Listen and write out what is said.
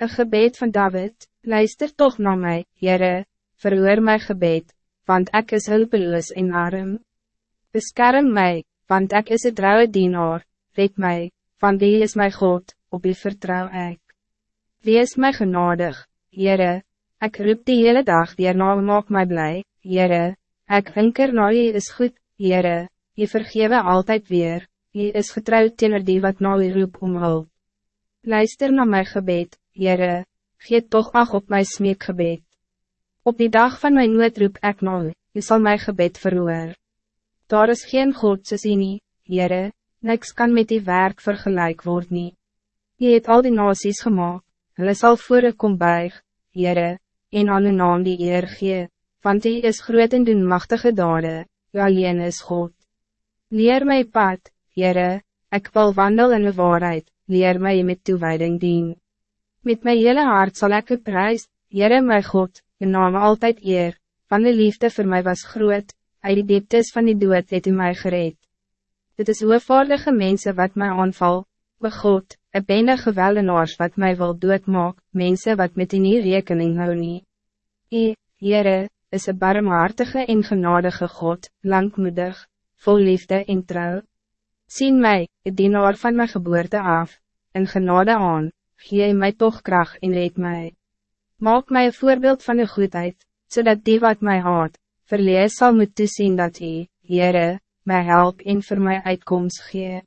Een gebed van David, luister toch naar mij, Jere, verhoor mijn gebed, want ik is hulpeloos en arm. Beskerm mij, want ik is het trouwe dienaar, red mij, want wie is mijn God, op wie vertrouw ik. Wie is mij genadig, Jere, ik roep die hele dag weer na maak mij blij, Jere, ik vinker na je is goed, Jere, je vergewe altijd weer, je is getrouwd teenoor die wat na je roep om hulp. Luister naar mijn gebed, Jere, gee toch ach op mijn smeekgebed. Op die dag van mijn nood roep ek nou, je zal mijn gebed verhoor. Daar is geen God soos jy nie, Heere, niks kan met die werk vergelijk word nie. Je het al die nasies gemaakt, hulle sal voor u kom buig, Heere, en aan uw naam die eer gee, want die is groot en doen machtige dade, u alleen is God. Leer my pad, Heere, ek wil wandel in de waarheid, leer my met toewijding dien. Met mijn hele hart zal ik u prijs, Jere my God, je naam altijd eer, van de liefde voor mij was groot, uit die dieptes van die dood het u mij gereed. Dit is hoevaardige mensen wat mij aanval, we God, een bende geweldenaars wat mij wil doodmaak, mensen wat met die nie rekening hou nie. E, Jere, is een barmhartige en genadige God, langmoedig, vol liefde en trouw. Zien mij, het dienaar van mijn geboorte af, en genade aan, gee mij toch kracht en red mij. Maak mij een voorbeeld van de goedheid, zodat die wat mij haat, verlees zal moeten zien dat hij, Heere, mij help en voor mij uitkomst gee.